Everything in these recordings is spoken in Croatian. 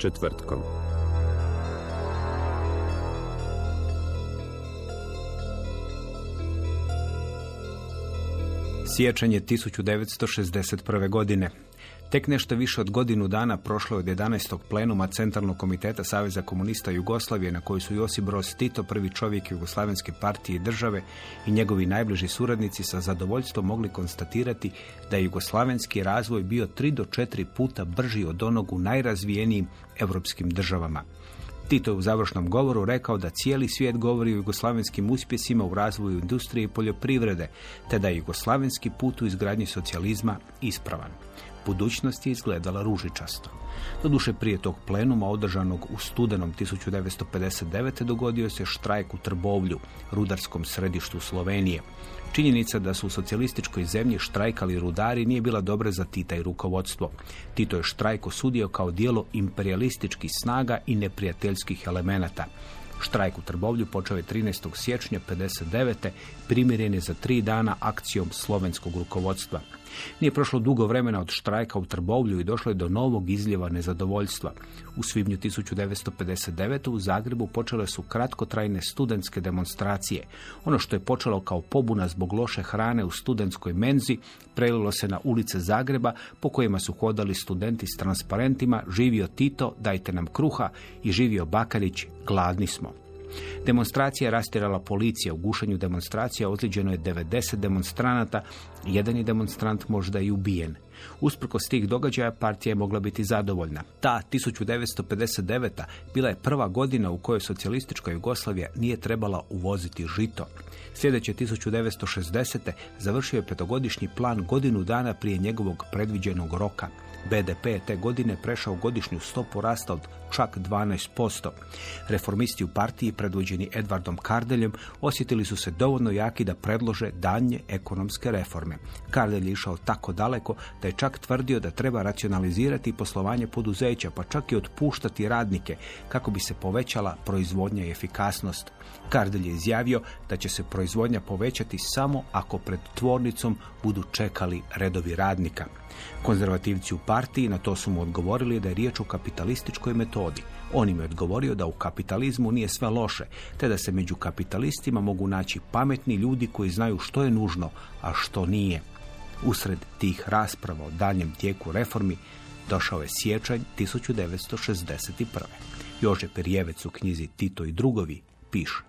Četvrtkom. Siječanj je 1961. godine. Tek nešto više od godinu dana prošlo je od 11. plenuma Centralnog komiteta Saveza komunista Jugoslavije na koji su Josip Broz Tito, prvi čovjek Jugoslavenske partije i države i njegovi najbliži suradnici sa zadovoljstvom mogli konstatirati da je jugoslavenski razvoj bio tri do četiri puta brži od onog u najrazvijenijim europskim državama. Tito je u završnom govoru rekao da cijeli svijet govori o jugoslavenskim uspjesima u razvoju industrije i poljoprivrede, te da je jugoslavenski put u izgradnji socijalizma ispravan. Budućnost je izgledala ružičasto. Doduše prije tog plenuma održanog u studenom 1959. dogodio se štrajk u Trbovlju, rudarskom središtu Slovenije. Činjenica da su u socijalističkoj zemlji štrajkali rudari nije bila dobra za Tita i rukovodstvo. Tito je štrajk osudio kao dijelo imperialističkih snaga i neprijateljskih elemenata. Štrajk u Trbovlju počeo je 13. siječnja 59. primjeren je za tri dana akcijom slovenskog rukovodstva. Nije prošlo dugo vremena od štrajka u Trbovlju i došlo je do novog izljeva nezadovoljstva. U svibnju 1959. u Zagrebu počele su kratkotrajne studentske demonstracije. Ono što je počelo kao pobuna zbog loše hrane u studentskoj menzi prelilo se na ulice Zagreba po kojima su hodali studenti s transparentima Živio Tito, dajte nam kruha i Živio Bakarić, gladni smo. Demonstracija je rastirala policija. U gušenju demonstracija ozlijeđeno je 90 demonstranata. Jedan je demonstrant možda i ubijen. Usprkos tih događaja partija je mogla biti zadovoljna. Ta 1959. bila je prva godina u kojoj socijalistička Jugoslavija nije trebala uvoziti žito. Sljedeće 1960. završio je petogodišnji plan godinu dana prije njegovog predviđenog roka. BDP je te godine prešao godišnju stopu rasta od čak 12%. Reformisti u partiji, predvođeni Edvardom Kardeljem, osjetili su se dovoljno jaki da predlože daljnje ekonomske reforme. Kardelj je išao tako daleko da je čak tvrdio da treba racionalizirati poslovanje poduzeća, pa čak i otpuštati radnike, kako bi se povećala proizvodnja i efikasnost. Kardelj je izjavio da će se proizvodnja povećati samo ako pred tvornicom budu čekali redovi radnika. Konzervativci u partiji na to su mu odgovorili da je riječ o kapitalističkoj metodi. On im je odgovorio da u kapitalizmu nije sve loše, te da se među kapitalistima mogu naći pametni ljudi koji znaju što je nužno, a što nije. Usred tih rasprava o daljem tijeku reformi došao je siječanj 1961. Jože Perjevec u knjizi Tito i drugovi piše.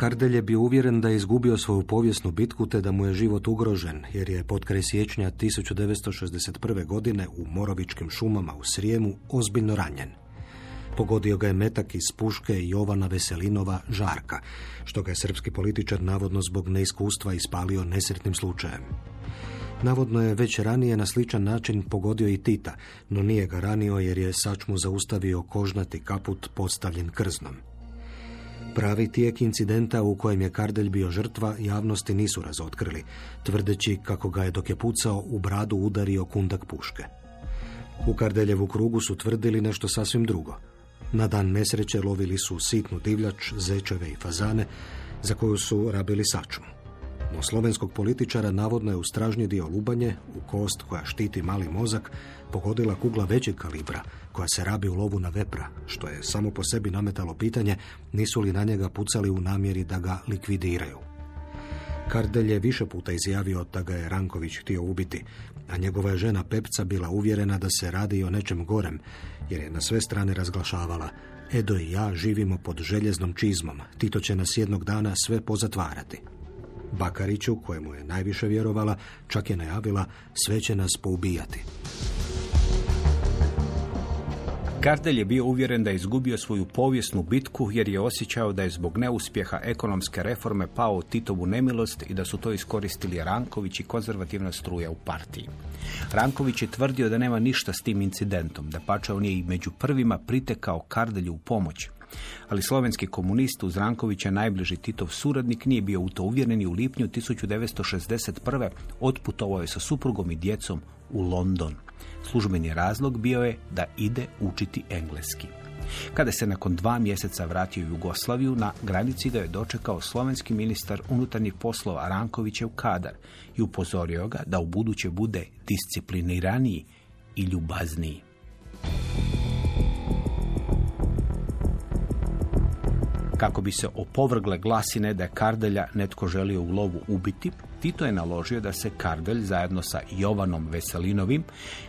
Kardelj je bio uvjeren da je izgubio svoju povijesnu bitku te da mu je život ugrožen, jer je potkraj siječnja 1961. godine u Morovičkim šumama u Srijemu ozbiljno ranjen. Pogodio ga je metak iz puške Jovana Veselinova Žarka, što ga je srpski političar navodno zbog neiskustva ispalio nesretnim slučajem. Navodno je već ranije na sličan način pogodio i Tita, no nije ga ranio jer je sačmu zaustavio kožnati kaput postavljen krznom. Pravi tijek incidenta u kojem je Kardelj bio žrtva javnosti nisu razotkrili, tvrdeći kako ga je dok je pucao u bradu udario kundak puške. U Kardeljevu krugu su tvrdili nešto sasvim drugo. Na dan nesreće lovili su sitnu divljač, zečeve i fazane, za koju su rabili sačmu. No slovenskog političara navodno je u stražnji dio lubanje, u kost koja štiti mali mozak, pogodila kugla većeg kalibra, koja se rabi u lovu na vepra, što je samo po sebi nametalo pitanje nisu li na njega pucali u namjeri da ga likvidiraju. Kardelj je više puta izjavio da ga je Ranković htio ubiti, a njegova je žena Pepca bila uvjerena da se radi o nečem gorem, jer je na sve strane razglašavala Edo i ja živimo pod željeznom čizmom, Tito će nas jednog dana sve pozatvarati. Bakariću, kojemu je najviše vjerovala, čak je najavila sve će nas poubijati. Kardelj je bio uvjeren da je izgubio svoju povijesnu bitku jer je osjećao da je zbog neuspjeha ekonomske reforme pao Titovu nemilost i da su to iskoristili Ranković i konzervativna struja u partiji. Ranković je tvrdio da nema ništa s tim incidentom, da pača on je i među prvima pritekao Kardelju u pomoć. Ali slovenski komunist uz Rankovića najbliži Titov suradnik nije bio u to uvjeren i u lipnju 1961. otputovao je sa suprugom i djecom u London. Službeni razlog bio je da ide učiti engleski. Kada se nakon dva mjeseca vratio u Jugoslaviju, na granici ga je dočekao slovenski ministar unutarnjih poslova Rankovićev kadar i upozorio ga da u buduće bude discipliniraniji i ljubazniji. Kako bi se opovrgle glasine da je Kardelja netko želio u lovu ubiti, Tito je naložio da se Kardelj zajedno sa Jovanom Veselinovim,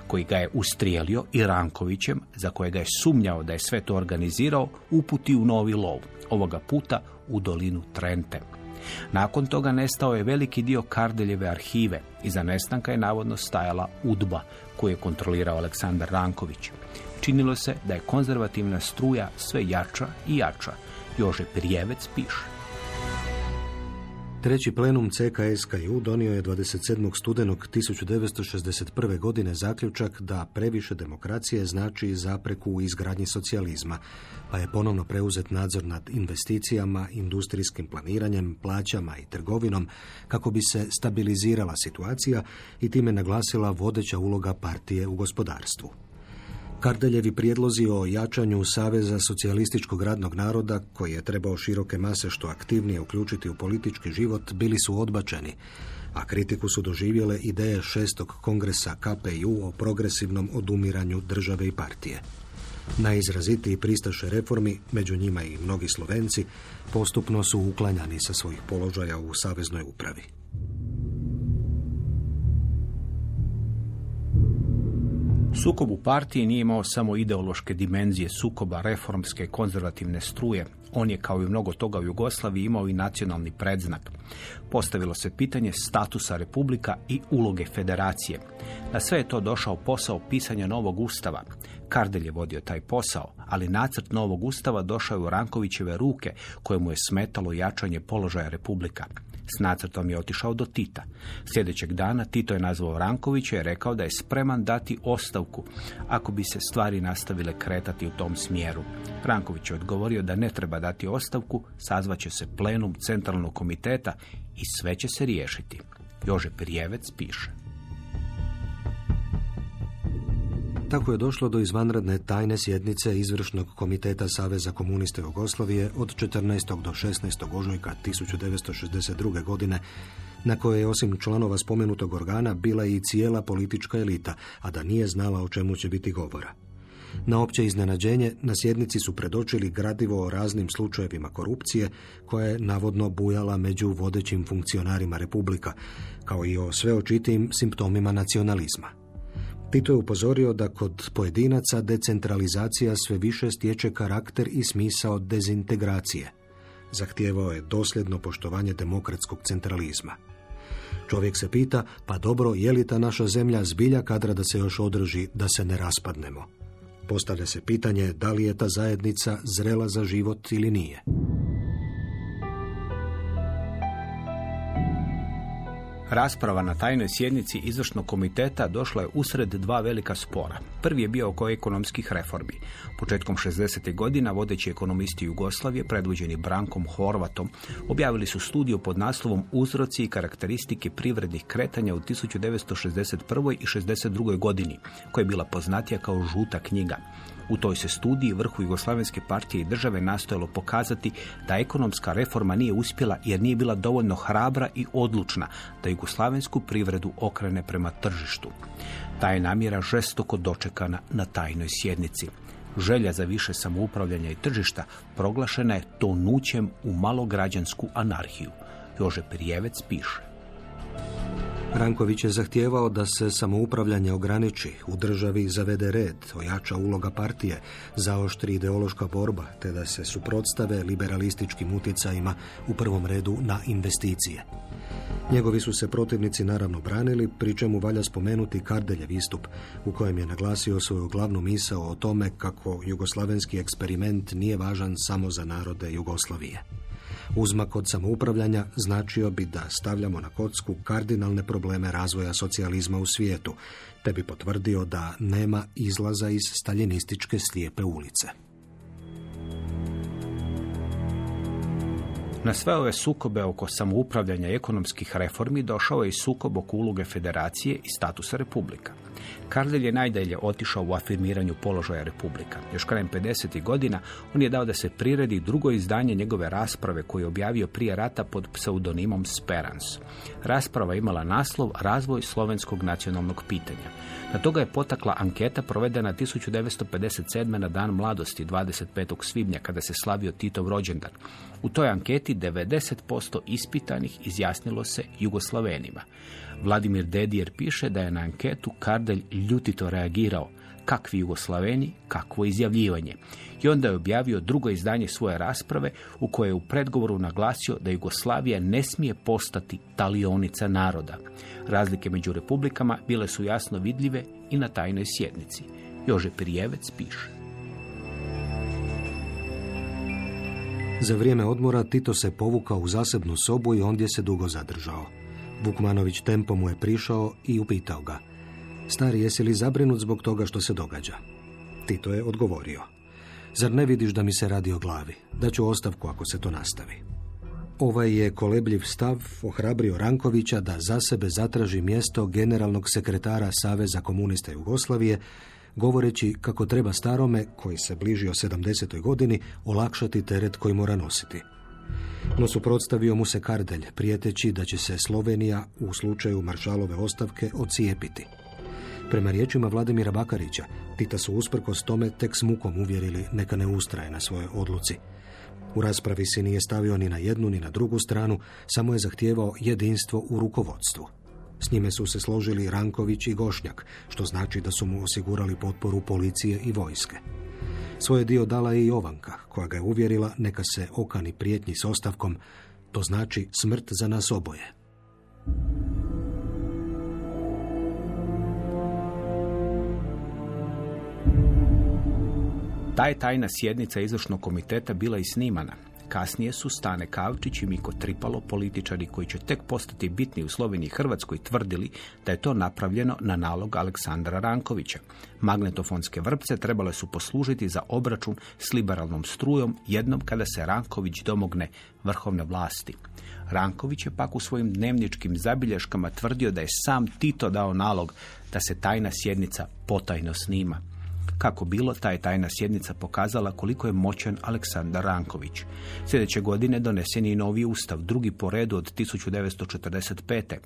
koji ga je ustrijelio, i Rankovićem, za kojega je sumnjao da je sve to organizirao, uputi u novi lov, ovoga puta u dolinu Trente. Nakon toga nestao je veliki dio Kardeljeve arhive. Iza nestanka je navodno stajala UDBA, koju je kontrolirao Aleksandar Ranković. Činilo se da je konzervativna struja sve jača i jača. Jože Prijevec piše. Treći plenum CKSKU donio je 27. studenog 1961. godine zaključak da previše demokracije znači zapreku u izgradnji socijalizma, pa je ponovno preuzet nadzor nad investicijama, industrijskim planiranjem, plaćama i trgovinom kako bi se stabilizirala situacija i time naglasila vodeća uloga partije u gospodarstvu. Kardeljevi prijedlozi o jačanju Saveza socijalističkog radnog naroda, koji je trebao široke mase što aktivnije uključiti u politički život, bili su odbačeni, a kritiku su doživjele ideje šestog kongresa KPU o progresivnom odumiranju države i partije. Najizrazitiji pristaše reformi, među njima i mnogi Slovenci, postupno su uklanjani sa svojih položaja u saveznoj upravi. Sukob u partiji nije imao samo ideološke dimenzije sukoba reformske konzervativne struje. On je, kao i mnogo toga u Jugoslaviji, imao i nacionalni predznak. Postavilo se pitanje statusa republika i uloge federacije. Na sve je to došao posao pisanja novog ustava. Kardelj je vodio taj posao, ali nacrt novog ustava došao je u Rankovićeve ruke, kojemu je smetalo jačanje položaja republika. S nacrtom je otišao do Tita. Sljedećeg dana Tito je nazvao Rankovića i rekao da je spreman dati ostavku ako bi se stvari nastavile kretati u tom smjeru. Ranković je odgovorio da ne treba dati ostavku, sazvaće se plenum centralnog komiteta i sve će se riješiti. Jože Prijevec piše. Tako je došlo do izvanredne tajne sjednice Izvršnog komiteta Saveza komunista Jugoslavije od 14. do 16. ožujka 1962. godine, na koje je osim članova spomenutog organa bila i cijela politička elita, a da nije znala o čemu će biti govora. Na opće iznenađenje na sjednici su predočili gradivo o raznim slučajevima korupcije koja je navodno bujala među vodećim funkcionarima Republika, kao i o sveočitijim simptomima nacionalizma. Tito je upozorio da kod pojedinaca decentralizacija sve više stječe karakter i smisao dezintegracije. Zahtijevao je dosljedno poštovanje demokratskog centralizma. Čovjek se pita, pa dobro, je li ta naša zemlja zbilja kadra da se još održi, da se ne raspadnemo? Postavlja se pitanje da li je ta zajednica zrela za život ili nije. Rasprava na tajnoj sjednici izvršnog komiteta došla je usred dva velika spora. Prvi je bio oko ekonomskih reformi. Početkom 60. godina vodeći ekonomisti Jugoslavije, predvođeni Brankom Horvatom, objavili su studiju pod naslovom Uzroci i karakteristike privrednih kretanja u 1961. i 62. godini, koja je bila poznatija kao žuta knjiga. U toj se studiji vrhu Jugoslavenske partije i države nastojalo pokazati da ekonomska reforma nije uspjela jer nije bila dovoljno hrabra i odlučna da jugoslavensku privredu okrene prema tržištu. Ta je namjera žestoko dočekana na tajnoj sjednici. Želja za više samoupravljanja i tržišta proglašena je tonućem u malograđansku anarhiju. Jože Prijevec piše. Ranković je zahtijevao da se samoupravljanje ograniči, u državi zavede red, ojača uloga partije, zaoštri ideološka borba, te da se suprotstave liberalističkim utjecajima u prvom redu na investicije. Njegovi su se protivnici naravno branili, pri čemu valja spomenuti Kardeljev istup, u kojem je naglasio svoju glavnu misao o tome kako jugoslavenski eksperiment nije važan samo za narode Jugoslavije. Uzmak od samoupravljanja značio bi da stavljamo na kocku kardinalne probleme razvoja socijalizma u svijetu, te bi potvrdio da nema izlaza iz staljinističke slijepe ulice. Na sve ove sukobe oko samoupravljanja ekonomskih reformi došao je i sukob oko uloge federacije i statusa republika. Kardelj je najdalje otišao u afirmiranju položaja republika. Još krajem 50. godina on je dao da se priredi drugo izdanje njegove rasprave koju je objavio prije rata pod pseudonimom Sperans. Rasprava imala naslov Razvoj slovenskog nacionalnog pitanja. Na toga je potakla anketa provedena 1957. na dan mladosti 25. svibnja kada se slavio Titov rođendan. U toj anketi 90% ispitanih izjasnilo se Jugoslavenima. Vladimir Dedijer piše da je na anketu Kardelj ljutito reagirao. Kakvi Jugoslaveni, kakvo izjavljivanje. I onda je objavio drugo izdanje svoje rasprave u kojoj je u predgovoru naglasio da Jugoslavija ne smije postati talionica naroda. Razlike među republikama bile su jasno vidljive i na tajnoj sjednici. Jože Prijevec piše. Za vrijeme odmora Tito se povukao u zasebnu sobu i ondje se dugo zadržao. Vukmanović tempo mu je prišao i upitao ga. Stari, jesi li zabrinut zbog toga što se događa? Tito je odgovorio. Zar ne vidiš da mi se radi o glavi? Da ću ostavku ako se to nastavi. Ovaj je kolebljiv stav ohrabrio Rankovića da za sebe zatraži mjesto generalnog sekretara Saveza komunista Jugoslavije, govoreći kako treba starome, koji se bliži o 70. godini, olakšati teret koji mora nositi. No suprotstavio mu se Kardelj, prijeteći da će se Slovenija u slučaju maršalove ostavke ocijepiti. Prema riječima Vladimira Bakarića, Tita su usprkos tome tek s mukom uvjerili neka ne ustraje na svojoj odluci. U raspravi se nije stavio ni na jednu ni na drugu stranu, samo je zahtijevao jedinstvo u rukovodstvu. S njime su se složili Ranković i Gošnjak, što znači da su mu osigurali potporu policije i vojske. Svoje dio dala je i Jovanka, koja ga je uvjerila neka se okani prijetnji s ostavkom, to znači smrt za nas oboje. Ta tajna sjednica izvršnog komiteta bila i snimana. Kasnije su Stane Kavčić i Miko Tripalo, političari koji će tek postati bitni u Sloveniji i Hrvatskoj, tvrdili da je to napravljeno na nalog Aleksandra Rankovića. Magnetofonske vrpce trebale su poslužiti za obračun s liberalnom strujom jednom kada se Ranković domogne vrhovne vlasti. Ranković je pak u svojim dnevničkim zabilješkama tvrdio da je sam Tito dao nalog da se tajna sjednica potajno snima. Kako bilo, ta je tajna sjednica pokazala koliko je moćan Aleksandar Ranković. Sljedeće godine donesen je novi ustav, drugi po redu od 1945.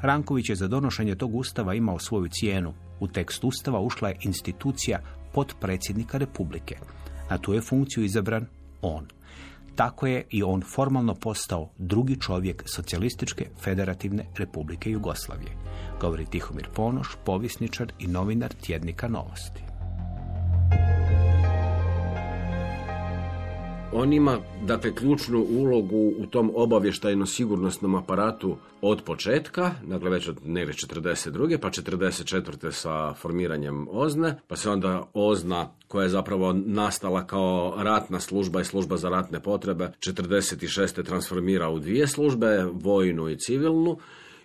Ranković je za donošenje tog ustava imao svoju cijenu. U tekst ustava ušla je institucija potpredsjednika Republike. Na tu je funkciju izabran on. Tako je i on formalno postao drugi čovjek Socijalističke federativne republike Jugoslavije. Govori Tihomir Ponoš, povisničar i novinar tjednika Novosti. On ima, dakle, ključnu ulogu u tom obavještajno-sigurnosnom aparatu od početka, dakle već od negdje 42. pa 44. sa formiranjem OZNE, pa se onda OZNA koja je zapravo nastala kao ratna služba i služba za ratne potrebe, 46. transformira u dvije službe, vojnu i civilnu,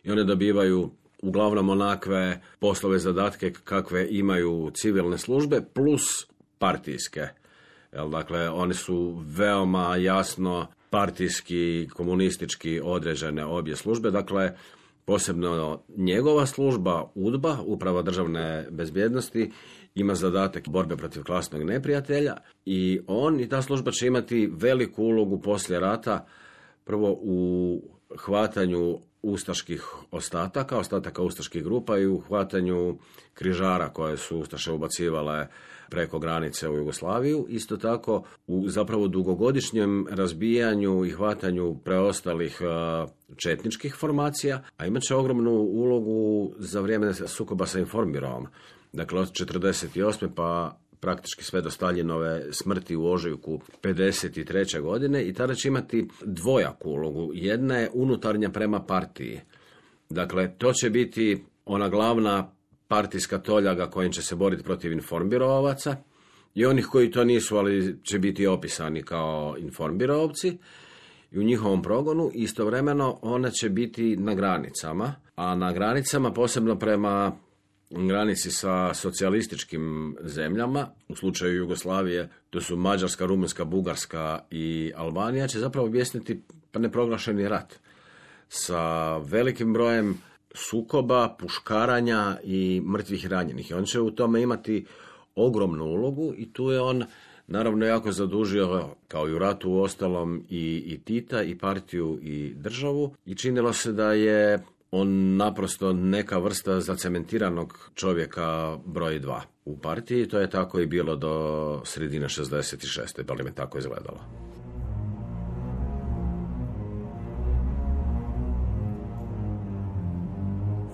i one dobivaju uglavnom onakve poslove zadatke kakve imaju civilne službe plus partijske. Jel, dakle, oni su veoma jasno partijski, komunistički određene obje službe. Dakle, posebno njegova služba, UDBA, Uprava državne bezbjednosti, ima zadatak borbe protiv klasnog neprijatelja i on i ta služba će imati veliku ulogu poslije rata, prvo u hvatanju ustaških ostataka, ostataka ustaških grupa i u hvatanju križara koje su ustaše ubacivale preko granice u Jugoslaviju. Isto tako u zapravo dugogodišnjem razbijanju i hvatanju preostalih a, četničkih formacija, a imat će ogromnu ulogu za vrijeme sukoba sa informirom. Dakle, od 48. pa praktički sve do Staljinove smrti u ožujku 53. godine i tada će imati dvojaku ulogu. Jedna je unutarnja prema partiji. Dakle, to će biti ona glavna partijska toljaga kojim će se boriti protiv informbirovaca i onih koji to nisu, ali će biti opisani kao informbirovci i u njihovom progonu istovremeno ona će biti na granicama, a na granicama posebno prema granici sa socijalističkim zemljama, u slučaju Jugoslavije, to su Mađarska, Rumunjska, Bugarska i Albanija, će zapravo objasniti pa neproglašeni rat sa velikim brojem sukoba, puškaranja i mrtvih ranjenih. I on će u tome imati ogromnu ulogu i tu je on naravno jako zadužio, kao i u ratu u ostalom, i, i Tita, i partiju, i državu. I činilo se da je on naprosto neka vrsta zacementiranog čovjeka broj dva u partiji. To je tako i bilo do sredine 66. Da li me tako izgledalo?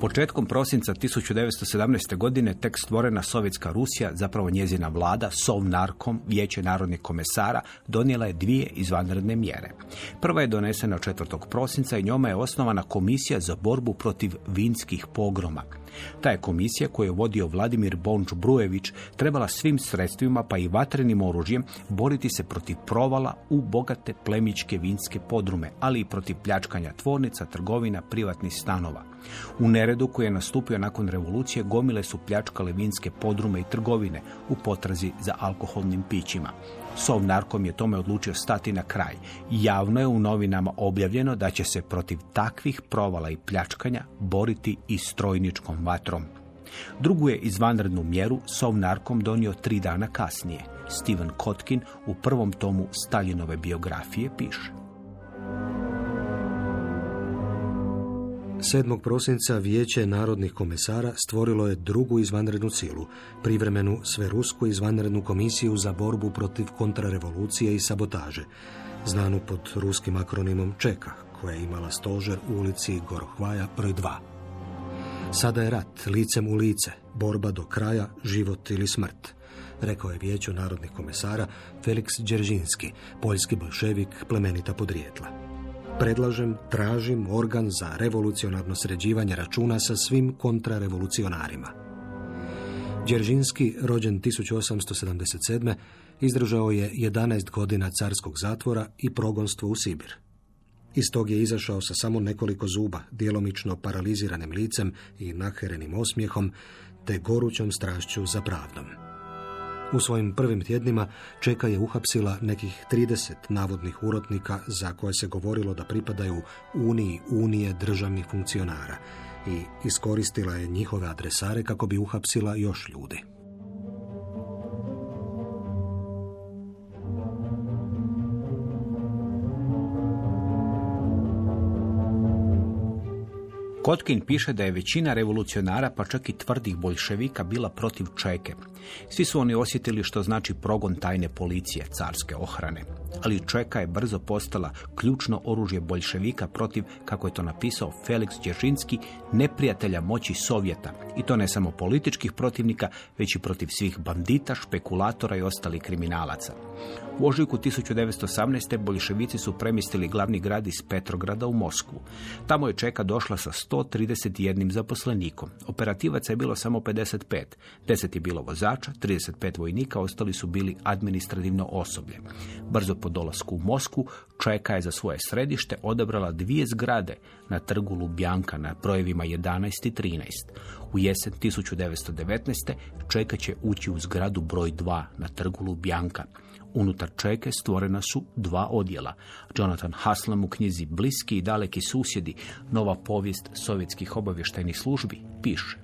Početkom prosinca 1917. godine tek stvorena Sovjetska Rusija, zapravo njezina vlada, Sovnarkom, Vijeće narodnih komesara, donijela je dvije izvanredne mjere. Prva je donesena 4. prosinca i njoma je osnovana komisija za borbu protiv vinskih pogroma. Ta je komisija koju je vodio Vladimir Bonč Brujević trebala svim sredstvima pa i vatrenim oružjem boriti se protiv provala u bogate plemičke vinske podrume, ali i protiv pljačkanja tvornica, trgovina, privatnih stanova. U neredu koji je nastupio nakon revolucije gomile su pljačkale vinske podrume i trgovine u potrazi za alkoholnim pićima. Sovnarkom je tome odlučio stati na kraj. Javno je u novinama objavljeno da će se protiv takvih provala i pljačkanja boriti i strojničkom vatrom. Drugu je izvanrednu mjeru Sovnarkom donio tri dana kasnije. Steven Kotkin u prvom tomu Staljinove biografije piše. 7. prosinca Vijeće narodnih komesara stvorilo je drugu izvanrednu silu, privremenu sverusku izvanrednu komisiju za borbu protiv kontrarevolucije i sabotaže, znanu pod ruskim akronimom Čeka, koja je imala stožer u ulici Gorohvaja broj 2. Sada je rat, licem u lice, borba do kraja, život ili smrt, rekao je Vijeću narodnih komesara Felix Đeržinski, poljski bolševik plemenita podrijetla. Predlažem, tražim organ za revolucionarno sređivanje računa sa svim kontrarevolucionarima. Đeržinski, rođen 1877. izdržao je 11 godina carskog zatvora i progonstvo u Sibir. Iz tog je izašao sa samo nekoliko zuba, djelomično paraliziranim licem i naherenim osmijehom, te gorućom strašću za pravdom. U svojim prvim tjednima Čeka je uhapsila nekih 30 navodnih urotnika za koje se govorilo da pripadaju Uniji Unije državnih funkcionara i iskoristila je njihove adresare kako bi uhapsila još ljudi. Kotkin piše da je većina revolucionara, pa čak i tvrdih boljševika, bila protiv Čeke. Svi su oni osjetili što znači progon tajne policije, carske ohrane. Ali Čeka je brzo postala ključno oružje boljševika protiv, kako je to napisao Felix Dježinski, neprijatelja moći Sovjeta. I to ne samo političkih protivnika, već i protiv svih bandita, špekulatora i ostalih kriminalaca. U ožujku 1918. boljševici su premjestili glavni grad iz Petrograda u Moskvu. Tamo je Čeka došla sa 131 zaposlenikom. Operativaca je bilo samo 55. 10 je bilo vozača, 35 vojnika, ostali su bili administrativno osoblje. Brzo po dolasku u Moskvu, Čeka je za svoje središte odabrala dvije zgrade na trgu Lubjanka na brojevima 11 i 13. U jesen 1919. Čeka će ući u zgradu broj 2 na trgu Lubjanka. Unutar čeke stvorena su dva odjela. Jonathan Haslam u knjizi Bliski i daleki susjedi, nova povijest sovjetskih obavještajnih službi, piše.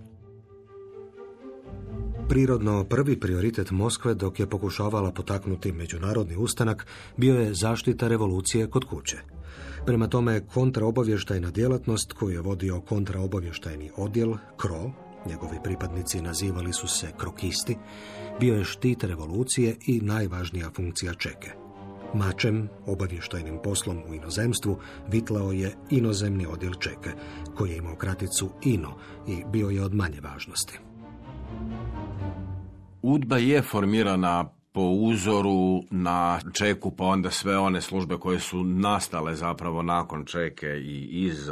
Prirodno prvi prioritet Moskve dok je pokušavala potaknuti međunarodni ustanak bio je zaštita revolucije kod kuće. Prema tome, kontraobavještajna djelatnost koju je vodio kontraobavještajni odjel, KRO, njegovi pripadnici nazivali su se krokisti, bio je štit revolucije i najvažnija funkcija čeke. Mačem, obavještajnim poslom u inozemstvu, vitlao je inozemni odjel čeke, koji je imao kraticu INO i bio je od manje važnosti. Udba je formirana po uzoru na Čeku, pa onda sve one službe koje su nastale zapravo nakon Čeke i iz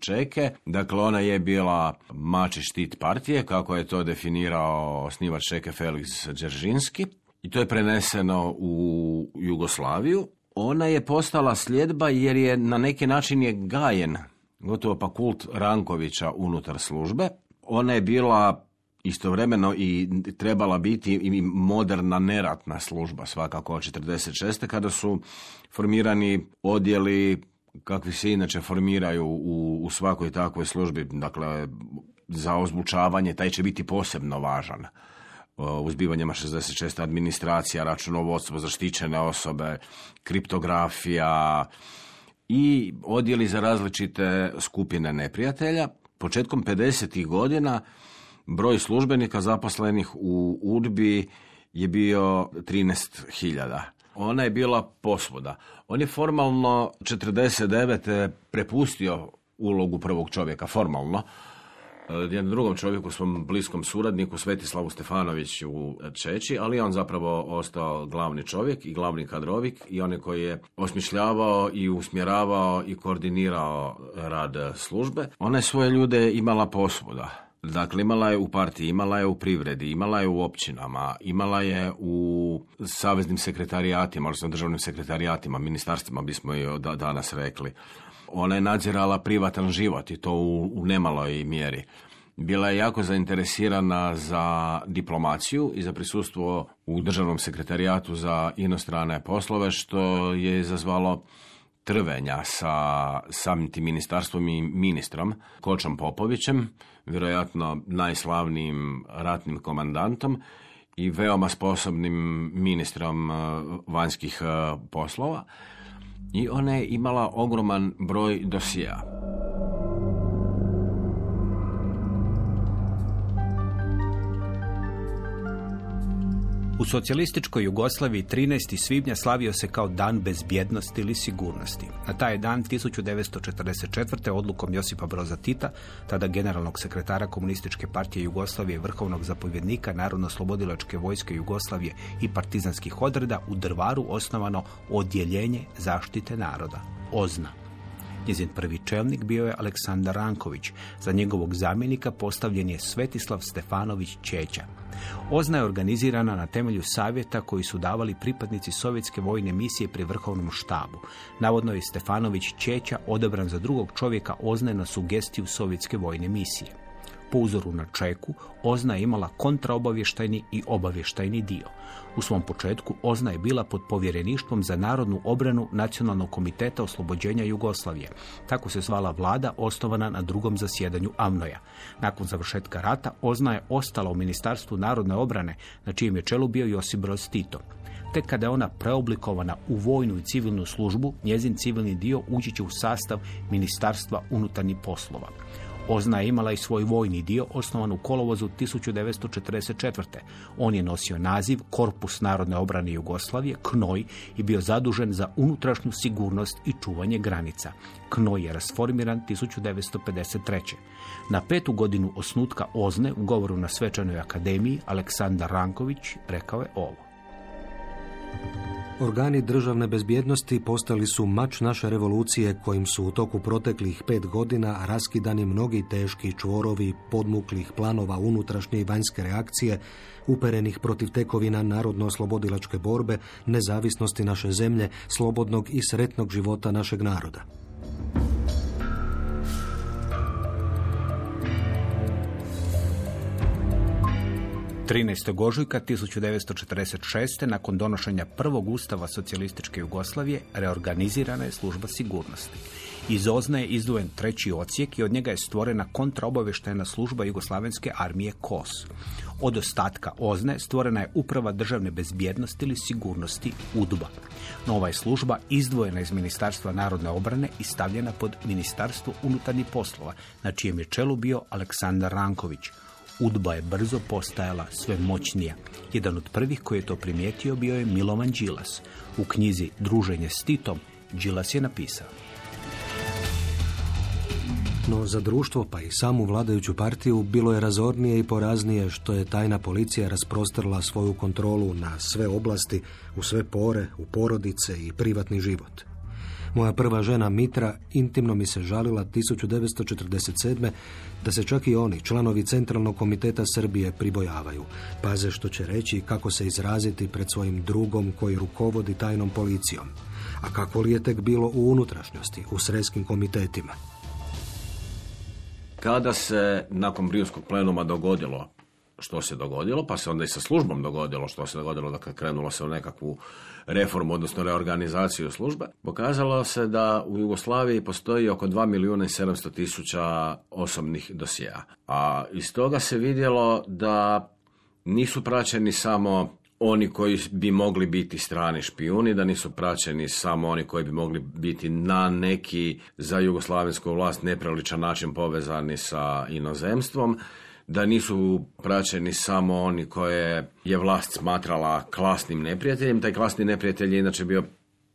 Čeke. Dakle, ona je bila mači štit partije, kako je to definirao osnivač Čeke Felix Džeržinski. I to je preneseno u Jugoslaviju. Ona je postala sljedba jer je na neki način je gajen gotovo pa kult Rankovića unutar službe. Ona je bila istovremeno i trebala biti i moderna neratna služba svakako od 46. kada su formirani odjeli kakvi se inače formiraju u, u svakoj takvoj službi, dakle za ozbučavanje, taj će biti posebno važan. U zbivanjima 66. administracija, računovodstvo, zaštićene osobe, kriptografija i odjeli za različite skupine neprijatelja. Početkom 50. godina broj službenika zaposlenih u UDBI je bio 13.000. Ona je bila posvuda. On je formalno 49. prepustio ulogu prvog čovjeka, formalno, jednom drugom čovjeku, svom bliskom suradniku, Svetislavu Stefanoviću Čeći, ali on zapravo ostao glavni čovjek i glavni kadrovik i onaj koji je osmišljavao i usmjeravao i koordinirao rad službe. Ona je svoje ljude imala posvuda. Dakle, imala je u partiji, imala je u privredi, imala je u općinama, imala je u saveznim sekretarijatima, odnosno državnim sekretarijatima, ministarstvima bismo i danas rekli. Ona je nadzirala privatan život i to u, u nemaloj mjeri. Bila je jako zainteresirana za diplomaciju i za prisustvo u državnom sekretarijatu za inostrane poslove, što je izazvalo trvenja sa samim tim ministarstvom i ministrom Kočom Popovićem, vjerojatno najslavnijim ratnim komandantom i veoma sposobnim ministrom e, vanjskih e, poslova i ona je imala ogroman broj dosija. U socijalističkoj Jugoslaviji 13. svibnja slavio se kao dan bezbjednosti ili sigurnosti. Na taj dan 1944. odlukom Josipa Broza Tita, tada generalnog sekretara Komunističke partije Jugoslavije, vrhovnog zapovjednika Narodno-slobodilačke vojske Jugoslavije i partizanskih odreda u Drvaru osnovano odjeljenje zaštite naroda, OZNA. Njezin prvi čelnik bio je Aleksandar Ranković. Za njegovog zamjenika postavljen je Svetislav Stefanović Čeća. Ozna je organizirana na temelju savjeta koji su davali pripadnici sovjetske vojne misije pri vrhovnom štabu. Navodno je Stefanović Čeća odabran za drugog čovjeka Ozne na sugestiju sovjetske vojne misije. Po uzoru na Čeku, Ozna je imala kontraobavještajni i obavještajni dio. U svom početku Ozna je bila pod povjereništvom za narodnu obranu Nacionalnog komiteta oslobođenja Jugoslavije. Tako se zvala vlada osnovana na drugom zasjedanju Amnoja. Nakon završetka rata Ozna je ostala u Ministarstvu narodne obrane, na čijem je čelu bio Josip Broz Tito. Tek kada je ona preoblikovana u vojnu i civilnu službu, njezin civilni dio ući će u sastav Ministarstva unutarnjih poslova. Ozna je imala i svoj vojni dio osnovan u kolovozu 1944. On je nosio naziv Korpus narodne obrane Jugoslavije, KNOJ, i bio zadužen za unutrašnju sigurnost i čuvanje granica. KNOJ je rasformiran 1953. Na petu godinu osnutka Ozne u govoru na Svečanoj akademiji Aleksandar Ranković rekao je ovo. Organi državne bezbjednosti postali su mač naše revolucije kojim su u toku proteklih pet godina raskidani mnogi teški čvorovi podmuklih planova unutrašnje i vanjske reakcije uperenih protiv tekovina narodno-oslobodilačke borbe, nezavisnosti naše zemlje, slobodnog i sretnog života našeg naroda. 13. ožujka 1946. nakon donošenja prvog ustava socijalističke Jugoslavije reorganizirana je služba sigurnosti. Iz Ozne je izdvojen treći ocijek i od njega je stvorena kontraobavještajna služba Jugoslavenske armije KOS. Od ostatka Ozne stvorena je uprava državne bezbjednosti ili sigurnosti UDBA. Nova je služba izdvojena iz Ministarstva narodne obrane i stavljena pod Ministarstvo unutarnjih poslova, na čijem je čelu bio Aleksandar Ranković. Udba je brzo postajala sve moćnija. Jedan od prvih koji je to primijetio bio je Milovan Đilas. U knjizi Druženje s Titom Đilas je napisao. No za društvo pa i samu vladajuću partiju bilo je razornije i poraznije što je tajna policija rasprostrla svoju kontrolu na sve oblasti, u sve pore, u porodice i privatni život. Moja prva žena Mitra intimno mi se žalila 1947. da se čak i oni, članovi Centralnog komiteta Srbije, pribojavaju. Paze što će reći kako se izraziti pred svojim drugom koji rukovodi tajnom policijom. A kako li je tek bilo u unutrašnjosti, u sreskim komitetima? Kada se nakon Brijunskog plenuma dogodilo što se dogodilo, pa se onda i sa službom dogodilo što se dogodilo, dakle krenulo se u nekakvu reformu, odnosno reorganizaciju službe, pokazalo se da u Jugoslaviji postoji oko 2 milijuna i 700 tisuća osobnih dosija. A iz toga se vidjelo da nisu praćeni samo oni koji bi mogli biti strani špijuni, da nisu praćeni samo oni koji bi mogli biti na neki za jugoslavensku vlast nepriličan način povezani sa inozemstvom, da nisu praćeni samo oni koje je vlast smatrala klasnim neprijateljem. Taj klasni neprijatelj je inače bio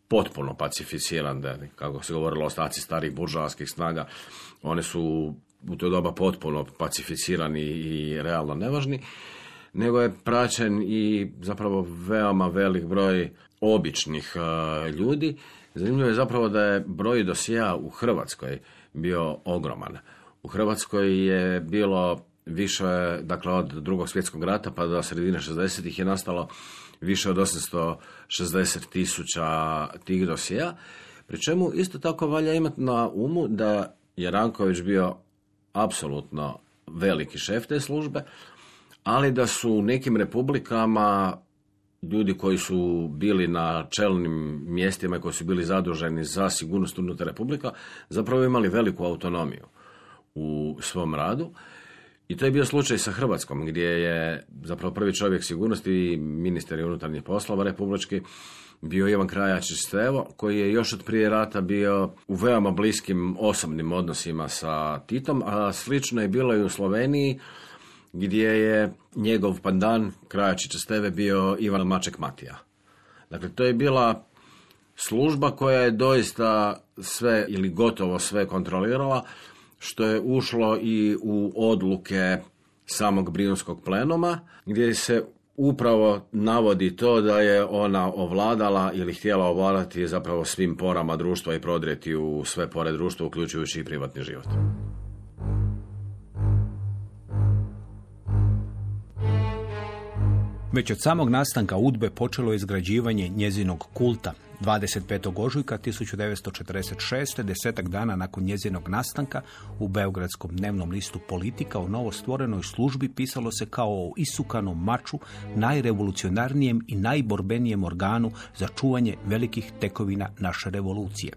potpuno pacificiran, da, kako se govorilo o staci starih buržovskih snaga, one su u to doba potpuno pacificirani i realno nevažni, nego je praćen i zapravo veoma velik broj običnih uh, ljudi. Zanimljivo je zapravo da je broj dosija u Hrvatskoj bio ogroman. U Hrvatskoj je bilo više, dakle od drugog svjetskog rata pa do sredine 60-ih je nastalo više od 860 tisuća tih dosija. Pri čemu isto tako valja imati na umu da je Ranković bio apsolutno veliki šef te službe, ali da su u nekim republikama ljudi koji su bili na čelnim mjestima i koji su bili zaduženi za sigurnost unutar republika zapravo imali veliku autonomiju u svom radu i to je bio slučaj sa Hrvatskom, gdje je zapravo prvi čovjek sigurnosti i ministar unutarnjih poslova republički bio Ivan Krajačić Stevo, koji je još od prije rata bio u veoma bliskim osobnim odnosima sa Titom, a slično je bilo i u Sloveniji, gdje je njegov pandan Krajačića Steve bio Ivan Maček Matija. Dakle, to je bila služba koja je doista sve ili gotovo sve kontrolirala, što je ušlo i u odluke samog Brijunskog plenuma, gdje se upravo navodi to da je ona ovladala ili htjela ovladati zapravo svim porama društva i prodrijeti u sve pore društva, uključujući i privatni život. Već od samog nastanka Udbe počelo je izgrađivanje njezinog kulta. 25. ožujka 1946. desetak dana nakon njezinog nastanka u Beogradskom dnevnom listu Politika u novostvorenoj službi pisalo se kao o isukanom maču, najrevolucionarnijem i najborbenijem organu za čuvanje velikih tekovina naše revolucije.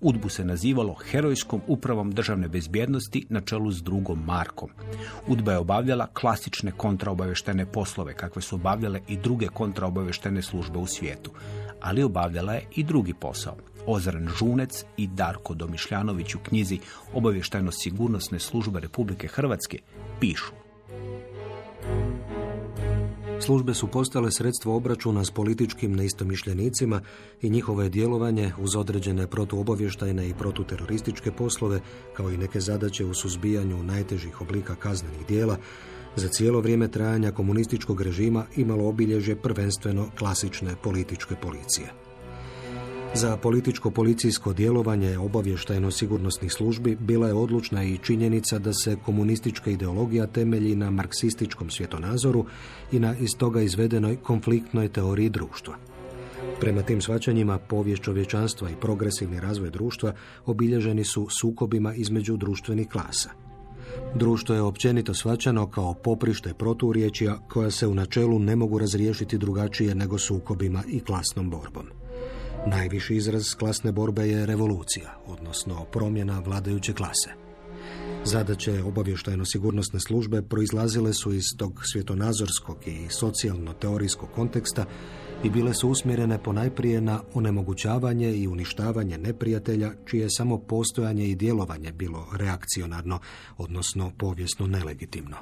Udbu se nazivalo herojskom upravom državne bezbjednosti na čelu s drugom Markom. Udba je obavljala klasične kontraobaveštene poslove, kakve su obavljale i druge kontraobaveštene službe u svijetu ali obavljala je i drugi posao. Ozran Žunec i Darko Domišljanović u knjizi Obavještajno sigurnosne službe Republike Hrvatske pišu. Službe su postale sredstvo obračuna s političkim neistomišljenicima i njihovo je djelovanje uz određene protuobavještajne i protuterorističke poslove, kao i neke zadaće u suzbijanju najtežih oblika kaznenih dijela, za cijelo vrijeme trajanja komunističkog režima imalo obilježje prvenstveno klasične političke policije. Za političko-policijsko djelovanje obavještajno-sigurnosnih službi bila je odlučna i činjenica da se komunistička ideologija temelji na marksističkom svjetonazoru i na iz toga izvedenoj konfliktnoj teoriji društva. Prema tim svačanjima povijest čovječanstva i progresivni razvoj društva obilježeni su sukobima između društvenih klasa – Društvo je općenito svačano kao poprište proturječja koja se u načelu ne mogu razriješiti drugačije nego sukobima i klasnom borbom. Najviši izraz klasne borbe je revolucija, odnosno promjena vladajuće klase. Zadaće obavještajno-sigurnosne službe proizlazile su iz tog svjetonazorskog i socijalno-teorijskog konteksta i bile su usmjerene ponajprije na onemogućavanje i uništavanje neprijatelja čije je samo postojanje i djelovanje bilo reakcionarno, odnosno povijesno nelegitimno.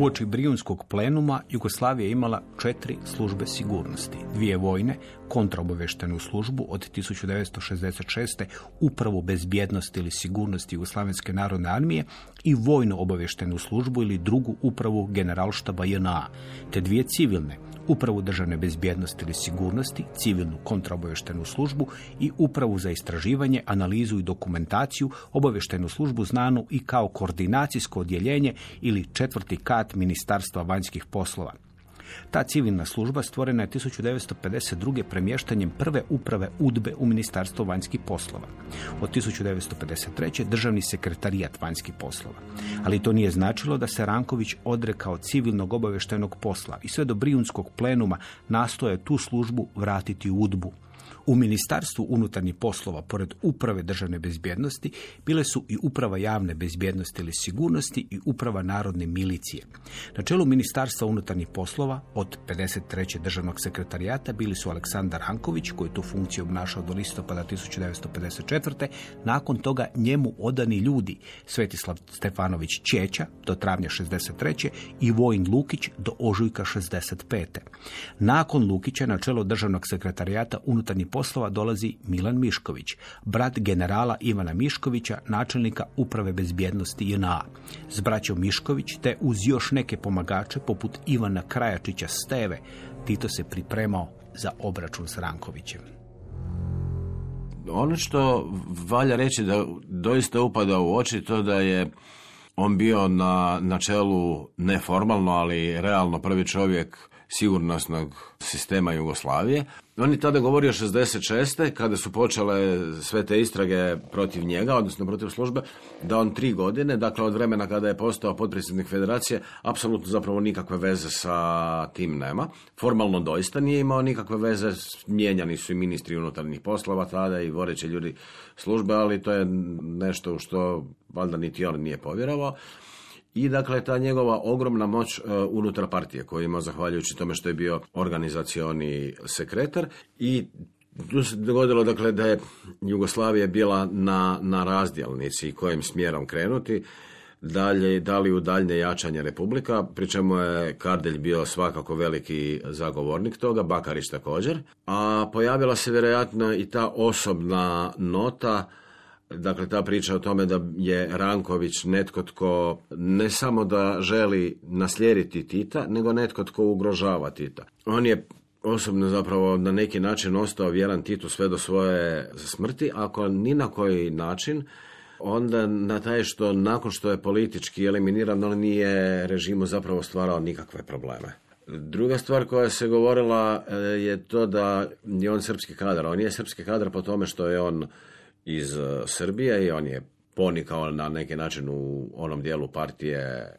Uoči Brijunskog plenuma Jugoslavija je imala četiri službe sigurnosti. Dvije vojne, kontraobaveštenu službu od 1966. upravu bezbjednosti ili sigurnosti Jugoslavenske narodne armije i vojnu obavještenu službu ili drugu upravu generalštaba JNA, te dvije civilne, upravu državne bezbjednosti ili sigurnosti, civilnu kontraobavještenu službu i upravu za istraživanje, analizu i dokumentaciju, obavještenu službu znanu i kao koordinacijsko odjeljenje ili četvrti kat Ministarstva vanjskih poslova. Ta civilna služba stvorena je 1952. premještanjem prve uprave UDBE u Ministarstvo vanjskih poslova. Od 1953. državni sekretarijat vanjskih poslova. Ali to nije značilo da se Ranković odrekao civilnog obavještajnog posla i sve do Brijunskog plenuma nastoje tu službu vratiti u UDBU. U Ministarstvu unutarnjih poslova, pored uprave državne bezbjednosti, bile su i uprava javne bezbjednosti ili sigurnosti i uprava narodne milicije. Na čelu Ministarstva unutarnjih poslova od 53. državnog sekretarijata bili su Aleksandar Ranković, koji je tu funkciju obnašao do listopada 1954. Nakon toga njemu odani ljudi Svetislav Stefanović Čeća do travnja 63. i Vojin Lukić do ožujka 65. Nakon Lukića na čelo državnog sekretarijata unutarnjih poslova dolazi Milan Mišković, brat generala Ivana Miškovića, načelnika uprave bezbjednosti JNA. S braćom Mišković te uz još neke pomagače poput Ivana Krajačića Steve, Tito se pripremao za obračun s Rankovićem. Ono što valja reći da doista upada u oči to da je on bio na, na čelu neformalno, ali realno prvi čovjek sigurnosnog sistema Jugoslavije. On je tada govorio 66. kada su počele sve te istrage protiv njega, odnosno protiv službe, da on tri godine, dakle od vremena kada je postao potpredsjednik federacije, apsolutno zapravo nikakve veze sa tim nema. Formalno doista nije imao nikakve veze, mijenjani su i ministri unutarnjih poslova tada i voreći ljudi službe, ali to je nešto u što valjda niti on nije povjerovao i dakle ta njegova ogromna moć e, unutar partije koju ima zahvaljujući tome što je bio organizacioni sekretar. I tu se dogodilo dakle da je Jugoslavija bila na, na razdjelnici i kojim smjerom krenuti. Dalje, da li u daljnje jačanje Republika, pri čemu je Kardelj bio svakako veliki zagovornik toga, Bakarić također, a pojavila se vjerojatno i ta osobna nota Dakle, ta priča o tome da je Ranković netko tko ne samo da želi naslijediti Tita, nego netko tko ugrožava Tita. On je osobno zapravo na neki način ostao vjeran Titu sve do svoje smrti, ako ni na koji način, onda na taj što nakon što je politički eliminiran, on nije režimu zapravo stvarao nikakve probleme. Druga stvar koja se govorila e, je to da je on srpski kadar. On je srpski kadar po tome što je on iz e, Srbije i on je ponikao na neki način u onom dijelu partije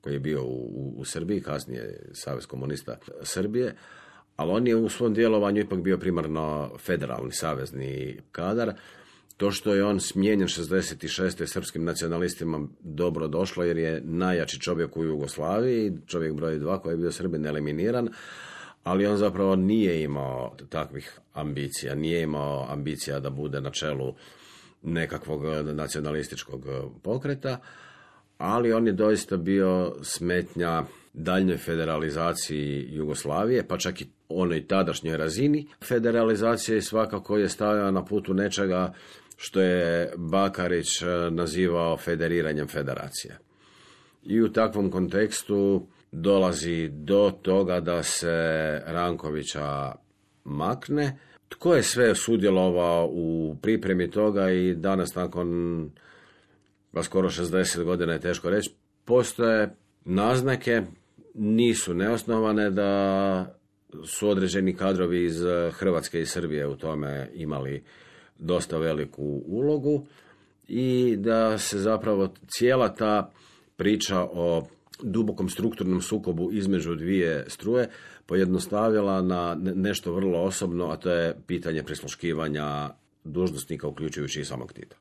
koji je bio u, u Srbiji, kasnije Savez komunista Srbije, ali on je u svom djelovanju ipak bio primarno federalni savezni kadar. To što je on smijenjen 66. srpskim nacionalistima dobro došlo jer je najjači čovjek u Jugoslaviji, čovjek broj dva koji je bio Srbin eliminiran, ali on zapravo nije imao takvih ambicija, nije imao ambicija da bude na čelu nekakvog nacionalističkog pokreta, ali on je doista bio smetnja daljnjoj federalizaciji Jugoslavije, pa čak i onoj tadašnjoj razini federalizacije svakako je stavio na putu nečega što je Bakarić nazivao federiranjem federacije. I u takvom kontekstu dolazi do toga da se Rankovića makne. Tko je sve sudjelovao u pripremi toga i danas nakon pa skoro 60 godina je teško reći, postoje naznake, nisu neosnovane da su određeni kadrovi iz Hrvatske i Srbije u tome imali dosta veliku ulogu i da se zapravo cijela ta priča o dubokom strukturnom sukobu između dvije struje pojednostavila na ne- nešto vrlo osobno, a to je pitanje prisluškivanja dužnosnika, uključujući i samog Tita.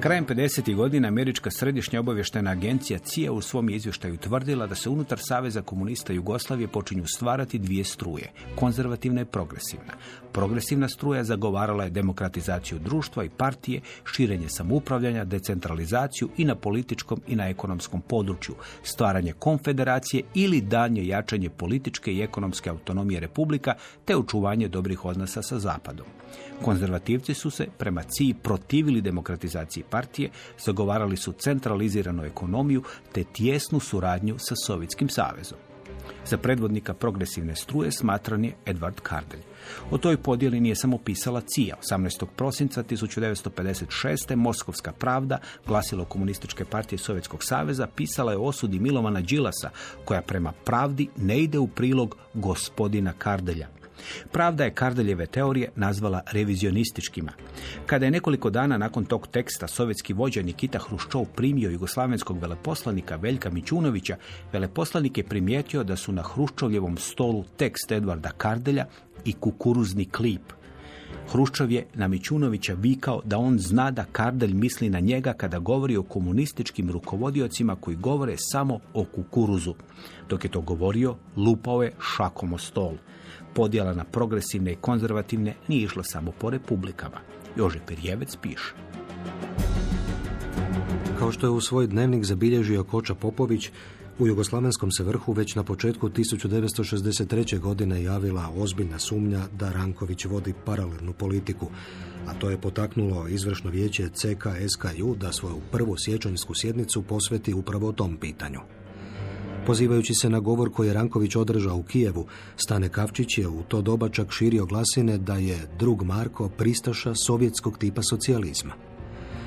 Krajem 50. godina američka središnja obavještajna agencija CIA u svom izvještaju tvrdila da se unutar Saveza komunista Jugoslavije počinju stvarati dvije struje, konzervativna i progresivna. Progresivna struja zagovarala je demokratizaciju društva i partije, širenje samoupravljanja, decentralizaciju i na političkom i na ekonomskom području, stvaranje konfederacije ili danje jačanje političke i ekonomske autonomije republika te očuvanje dobrih odnosa sa Zapadom. Konzervativci su se prema CIA protivili demokratizaciji partije, zagovarali su centraliziranu ekonomiju te tjesnu suradnju sa Sovjetskim savezom. Za predvodnika progresivne struje smatran je Edward Kardelj. O toj podjeli nije samo pisala CIA. 18. prosinca 1956. Moskovska pravda, glasilo komunističke partije Sovjetskog saveza, pisala je osudi Milovana Đilasa, koja prema pravdi ne ide u prilog gospodina Kardelja. Pravda je Kardeljeve teorije nazvala revizionističkima. Kada je nekoliko dana nakon tog teksta sovjetski vođa Nikita Hruščov primio jugoslavenskog veleposlanika Veljka Mićunovića, veleposlanik je primijetio da su na Hruščovljevom stolu tekst Edvarda Kardelja i kukuruzni klip. Hruščov je na Mićunovića vikao da on zna da Kardelj misli na njega kada govori o komunističkim rukovodiocima koji govore samo o kukuruzu. Dok je to govorio, lupao je šakom o stol. Podjela na progresivne i konzervativne nije išla samo po republikama. Jože Perjevec piše. Kao što je u svoj dnevnik zabilježio Koča Popović, u Jugoslavenskom se vrhu već na početku 1963. godine javila ozbiljna sumnja da Ranković vodi paralelnu politiku, a to je potaknulo izvršno vijeće CK SKU da svoju prvu sjećanjsku sjednicu posveti upravo tom pitanju. Pozivajući se na govor koji je Ranković održao u Kijevu, Stane Kavčić je u to doba čak širio glasine da je drug Marko pristaša sovjetskog tipa socijalizma.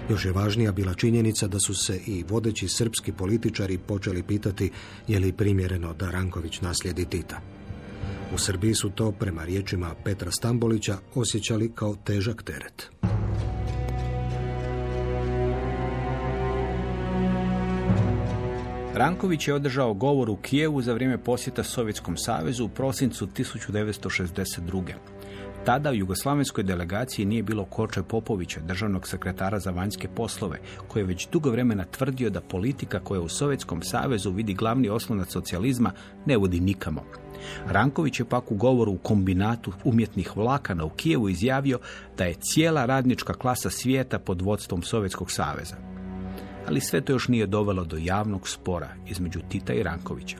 Još je važnija bila činjenica da su se i vodeći srpski političari počeli pitati je li primjereno da Ranković naslijedi Tita. U Srbiji su to, prema riječima Petra Stambolića, osjećali kao težak teret. Ranković je održao govor u Kijevu za vrijeme posjeta Sovjetskom savezu u prosincu 1962. Tada u jugoslavenskoj delegaciji nije bilo Koče Popovića, državnog sekretara za vanjske poslove, koji je već dugo vremena tvrdio da politika koja u Sovjetskom savezu vidi glavni oslonac socijalizma ne vodi nikamo. Ranković je pak u govoru u kombinatu umjetnih vlakana u Kijevu izjavio da je cijela radnička klasa svijeta pod vodstvom Sovjetskog saveza. Ali sve to još nije dovelo do javnog spora između Tita i Rankovića.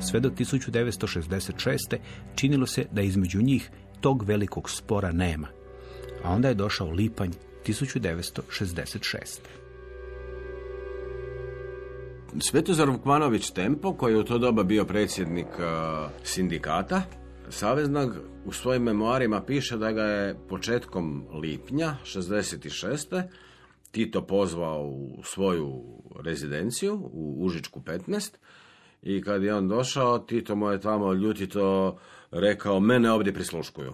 Sve do 1966. činilo se da između njih tog velikog spora nema. A onda je došao lipanj 1966. Svetozar Vukmanović Tempo, koji je u to doba bio predsjednik uh, sindikata Saveznog, u svojim memoarima piše da ga je početkom lipnja 66. Tito pozvao u svoju rezidenciju u Užičku 15 i kad je on došao, Tito mu je tamo ljutito rekao, mene ovdje prisluškuju.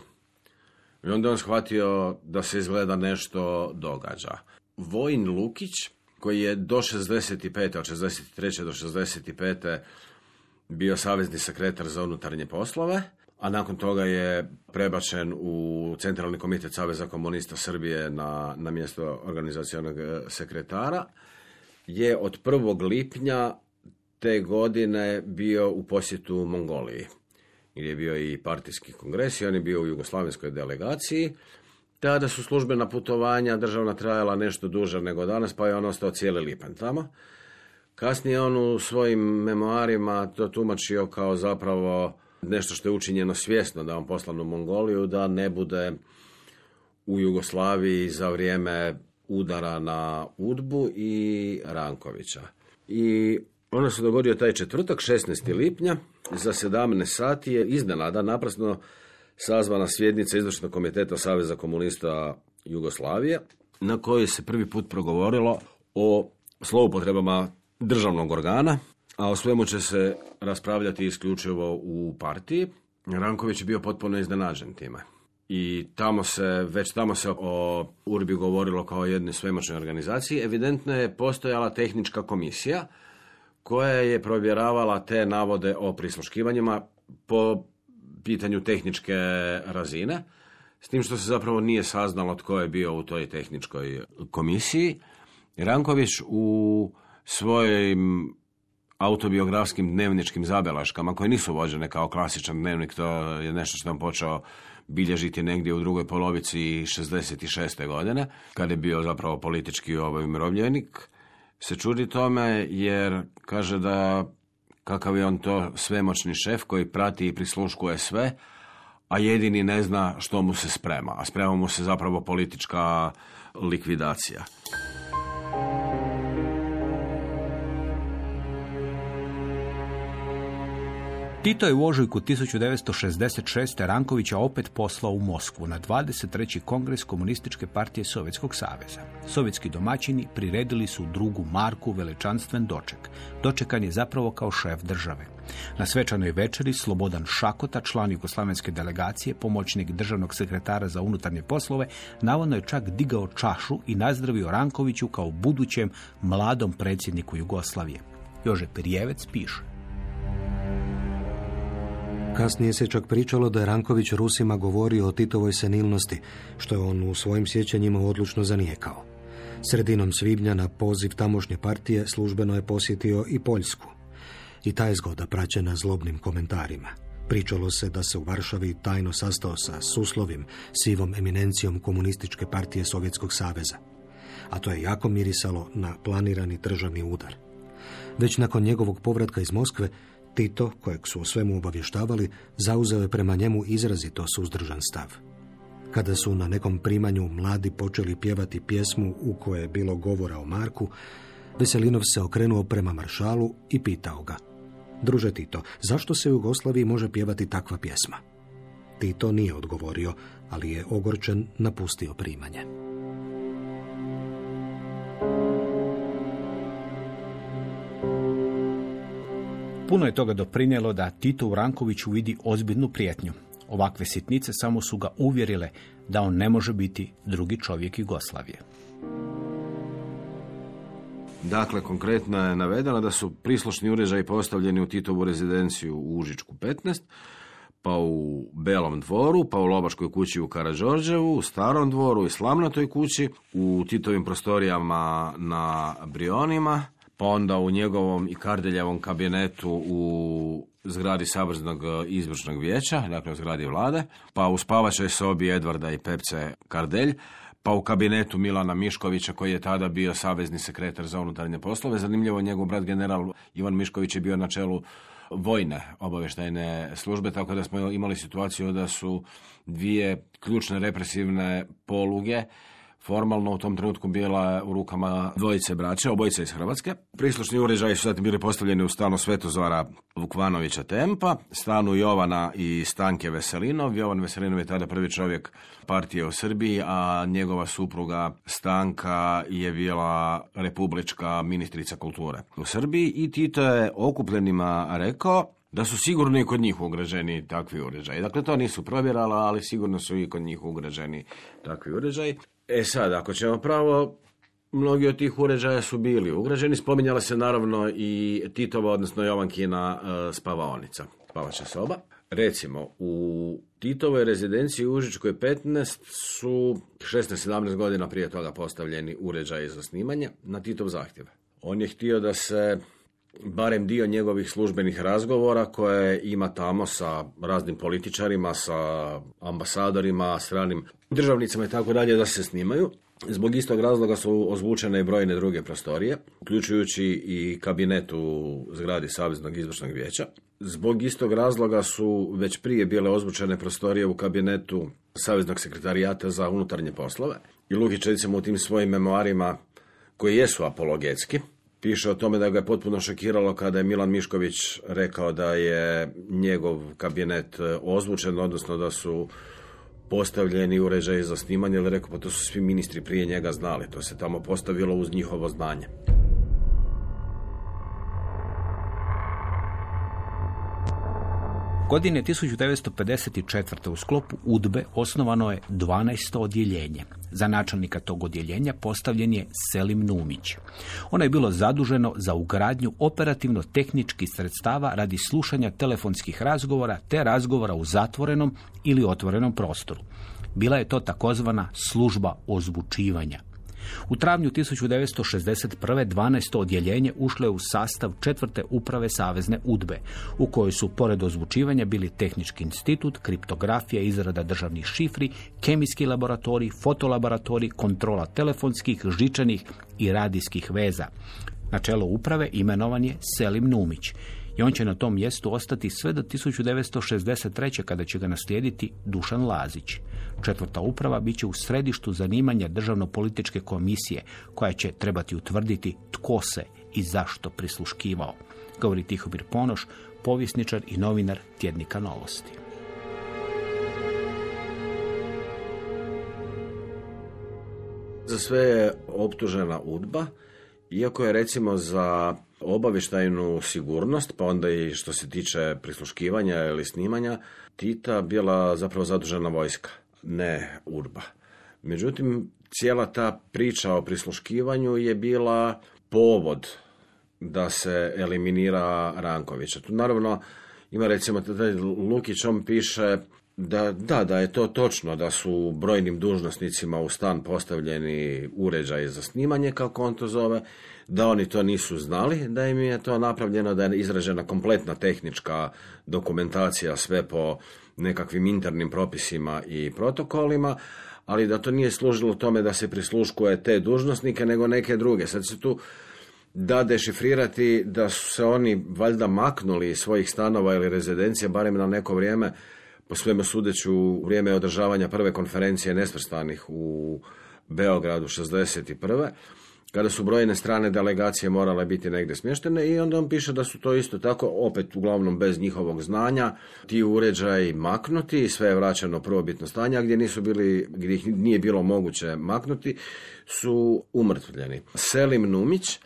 I onda on shvatio da se izgleda nešto događa. Vojin Lukić, koji je do 65. od 63. do 65. bio savezni sekretar za unutarnje poslove, a nakon toga je prebačen u Centralni komitet Saveza komunista Srbije na, na mjesto organizacijonog e, sekretara, je od 1. lipnja te godine bio u posjetu Mongoliji, gdje je bio i partijski kongres i on je bio u jugoslavenskoj delegaciji. Tada su službena putovanja državna trajala nešto duže nego danas, pa je on ostao cijeli lipanj tamo. Kasnije on u svojim memoarima to tumačio kao zapravo nešto što je učinjeno svjesno da on poslan u Mongoliju, da ne bude u Jugoslaviji za vrijeme udara na Udbu i Rankovića. I ono se dogodio taj četvrtak, 16. lipnja, za 17 sati je iznenada naprasno sazvana sjednica izvršnog komiteta Saveza komunista Jugoslavije, na kojoj se prvi put progovorilo o zloupotrebama državnog organa, a o svemu će se raspravljati isključivo u partiji. Ranković je bio potpuno iznenađen time. i tamo se, već tamo se o Urbi govorilo kao o jednoj svemoćnoj organizaciji, evidentno je postojala tehnička komisija koja je provjeravala te navode o prisluškivanjima po pitanju tehničke razine, s tim što se zapravo nije saznalo tko je bio u toj tehničkoj komisiji. Ranković u svojim autobiografskim dnevničkim zabelaškama, koje nisu vođene kao klasičan dnevnik, to je nešto što on počeo bilježiti negdje u drugoj polovici 66. godine, kada je bio zapravo politički ovaj umirovljenik, se čudi tome jer kaže da kakav je on to svemoćni šef koji prati i prisluškuje sve, a jedini ne zna što mu se sprema, a sprema mu se zapravo politička likvidacija. Tito je u ožujku 1966. Rankovića opet poslao u Moskvu na 23. kongres komunističke partije Sovjetskog saveza. Sovjetski domaćini priredili su drugu marku velečanstven doček. Dočekan je zapravo kao šef države. Na svečanoj večeri Slobodan Šakota, član jugoslavenske delegacije, pomoćnik državnog sekretara za unutarnje poslove, navodno je čak digao čašu i nazdravio Rankoviću kao budućem mladom predsjedniku Jugoslavije. Jože Pirijevec piše. Kasnije se čak pričalo da je Ranković Rusima govorio o Titovoj senilnosti, što je on u svojim sjećanjima odlučno zanijekao. Sredinom svibnja na poziv tamošnje partije službeno je posjetio i Poljsku. I ta je zgoda praćena zlobnim komentarima. Pričalo se da se u Varšavi tajno sastao sa Suslovim, sivom eminencijom komunističke partije Sovjetskog saveza. A to je jako mirisalo na planirani državni udar. Već nakon njegovog povratka iz Moskve, Tito, kojeg su o svemu obavještavali, zauzeo je prema njemu izrazito suzdržan stav. Kada su na nekom primanju mladi počeli pjevati pjesmu u kojoj je bilo govora o Marku, Veselinov se okrenuo prema maršalu i pitao ga. Druže Tito, zašto se u Jugoslaviji može pjevati takva pjesma? Tito nije odgovorio, ali je ogorčen napustio primanje. Puno je toga doprinijelo da Tito u Rankoviću vidi ozbiljnu prijetnju. Ovakve sitnice samo su ga uvjerile da on ne može biti drugi čovjek Jugoslavije. Dakle, konkretno je navedeno da su prislušni uređaji postavljeni u Titovu rezidenciju u Užičku 15, pa u Belom dvoru, pa u Lobaškoj kući u Karađorđevu, u Starom dvoru i Slamnatoj kući, u Titovim prostorijama na Brionima, pa onda u njegovom i Kardeljevom kabinetu u zgradi Sabornog izvršnog vijeća, dakle u zgradi vlade, pa u spavačoj sobi Edvarda i Pepce Kardelj, pa u kabinetu Milana Miškovića koji je tada bio savezni sekretar za unutarnje poslove. Zanimljivo, njegov brat general Ivan Mišković je bio na čelu vojne obavještajne službe, tako da smo imali situaciju da su dvije ključne represivne poluge formalno u tom trenutku bila u rukama dvojice braća, obojice iz Hrvatske. Prislušni uređaji su zatim bili postavljeni u stanu Svetozora Vukvanovića Tempa, stanu Jovana i Stanke Veselinov. Jovan Veselinov je tada prvi čovjek partije u Srbiji, a njegova supruga Stanka je bila republička ministrica kulture u Srbiji i Tito je okupljenima rekao da su sigurno i kod njih ugrađeni takvi uređaji. Dakle, to nisu provjerala, ali sigurno su i kod njih ugrađeni takvi uređaji. E sad, ako ćemo pravo, mnogi od tih uređaja su bili ugrađeni. Spominjala se naravno i Titova, odnosno Jovankina e, spavaonica, spavača soba. Recimo, u Titovoj rezidenciji u Užičkoj 15 su 16-17 godina prije toga postavljeni uređaji za snimanje na Titov zahtjev. On je htio da se barem dio njegovih službenih razgovora koje ima tamo sa raznim političarima, sa ambasadorima, stranim državnicama i tako dalje da se snimaju. Zbog istog razloga su ozvučene i brojne druge prostorije, uključujući i kabinet u zgradi Saveznog izvršnog vijeća. Zbog istog razloga su već prije bile ozvučene prostorije u kabinetu Saveznog sekretarijata za unutarnje poslove. I Lukić recimo u tim svojim memoarima koji jesu apologetski, piše o tome da ga je potpuno šokiralo kada je Milan Mišković rekao da je njegov kabinet ozvučen, odnosno da su postavljeni uređaji za snimanje, ali rekao pa to su svi ministri prije njega znali, to se tamo postavilo uz njihovo znanje. Godine 1954. u sklopu UDBE osnovano je 12. odjeljenje. Za načelnika tog odjeljenja postavljen je Selim Numić. Ono je bilo zaduženo za ugradnju operativno-tehničkih sredstava radi slušanja telefonskih razgovora te razgovora u zatvorenom ili otvorenom prostoru. Bila je to takozvana služba ozvučivanja. U travnju 1961. 12. odjeljenje ušlo je u sastav četvrte uprave Savezne udbe, u kojoj su pored ozvučivanja bili tehnički institut, kriptografija, izrada državnih šifri, kemijski laboratorij, fotolaboratorij, kontrola telefonskih, žičanih i radijskih veza. Na čelo uprave imenovan je Selim Numić i on će na tom mjestu ostati sve do 1963. kada će ga naslijediti Dušan Lazić. Četvrta uprava bit će u središtu zanimanja državno-političke komisije koja će trebati utvrditi tko se i zašto prisluškivao. Govori Tihomir Ponoš, povjesničar i novinar tjednika Novosti. Za sve je optužena udba, iako je recimo za obavještajnu sigurnost, pa onda i što se tiče prisluškivanja ili snimanja, Tita bila zapravo zadužena vojska, ne urba. Međutim, cijela ta priča o prisluškivanju je bila povod da se eliminira Rankovića. Tu naravno ima recimo taj Lukić, on piše da, da, da je to točno, da su brojnim dužnosnicima u stan postavljeni uređaji za snimanje, kako on to zove, da oni to nisu znali, da im je to napravljeno, da je izražena kompletna tehnička dokumentacija, sve po nekakvim internim propisima i protokolima, ali da to nije služilo tome da se prisluškuje te dužnosnike, nego neke druge. Sad se tu da dešifrirati da su se oni valjda maknuli iz svojih stanova ili rezidencija, barem na neko vrijeme, po svemu sudeću u vrijeme održavanja prve konferencije nesvrstanih u Beogradu 61 kada su brojne strane delegacije morale biti negdje smještene i onda on piše da su to isto tako, opet uglavnom bez njihovog znanja, ti uređaji maknuti sve je vraćeno prvobitno stanje, a gdje nisu bili, gdje ih nije bilo moguće maknuti, su umrtvljeni. Selim Numić,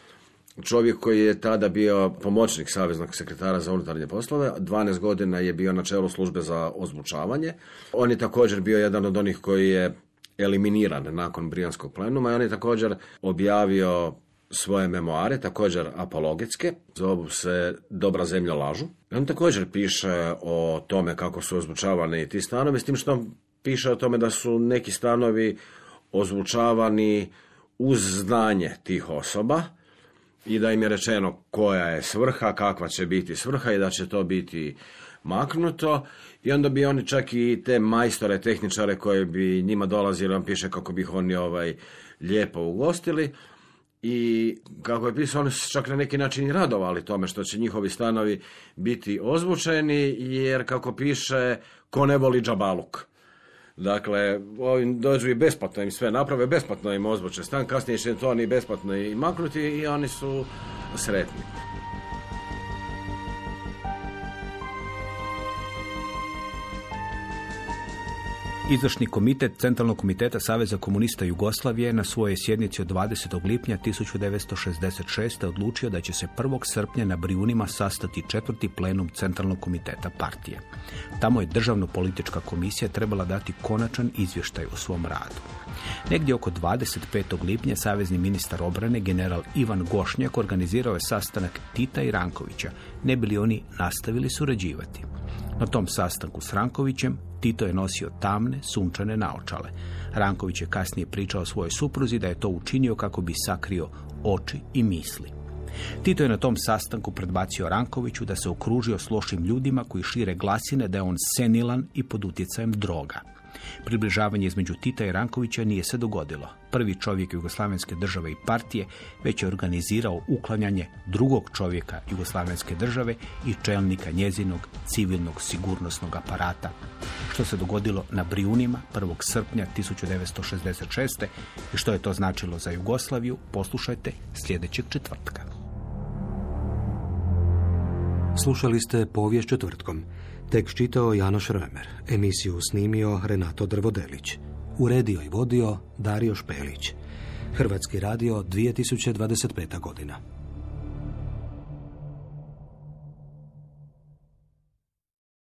čovjek koji je tada bio pomoćnik Saveznog sekretara za unutarnje poslove, 12 godina je bio na čelu službe za ozvučavanje. On je također bio jedan od onih koji je eliminiran nakon Brijanskog plenuma i on je također objavio svoje memoare, također apologetske, zovu se Dobra zemlja lažu. On također piše o tome kako su ozvučavani ti stanovi, s tim što piše o tome da su neki stanovi ozvučavani uz znanje tih osoba i da im je rečeno koja je svrha, kakva će biti svrha i da će to biti maknuto i onda bi oni čak i te majstore, tehničare koje bi njima dolazili, on piše kako bi ih oni ovaj, lijepo ugostili i kako je pisao, oni su čak na neki način i radovali tome što će njihovi stanovi biti ozvučeni, jer kako piše, ko ne voli džabaluk. Dakle, ovim dođu i besplatno im sve naprave, besplatno im ozvuče stan, kasnije će to oni besplatno i maknuti i oni su sretni. Izvršni komitet Centralnog komiteta Saveza komunista Jugoslavije na svojoj sjednici od 20. lipnja 1966. odlučio da će se 1. srpnja na Brijunima sastati četvrti plenum Centralnog komiteta partije. Tamo je državno-politička komisija trebala dati konačan izvještaj o svom radu. Negdje oko 25. lipnja savezni ministar obrane general Ivan Gošnjak organizirao je sastanak Tita i Rankovića, ne bili oni nastavili surađivati. Na tom sastanku s Rankovićem Tito je nosio tamne, sunčane naočale. Ranković je kasnije pričao svojoj supruzi da je to učinio kako bi sakrio oči i misli. Tito je na tom sastanku predbacio Rankoviću da se okružio s lošim ljudima koji šire glasine da je on senilan i pod utjecajem droga. Približavanje između Tita i Rankovića nije se dogodilo. Prvi čovjek Jugoslavenske države i partije već je organizirao uklanjanje drugog čovjeka Jugoslavenske države i čelnika njezinog civilnog sigurnosnog aparata. Što se dogodilo na Brijunima 1. srpnja 1966. i što je to značilo za Jugoslaviju, poslušajte sljedećeg četvrtka. Slušali ste povijest četvrtkom. Tek čitao Janoš Remer, emisiju snimio Renato Drvodelić. Uredio i vodio Dario Špelić. Hrvatski radio 2025. godina.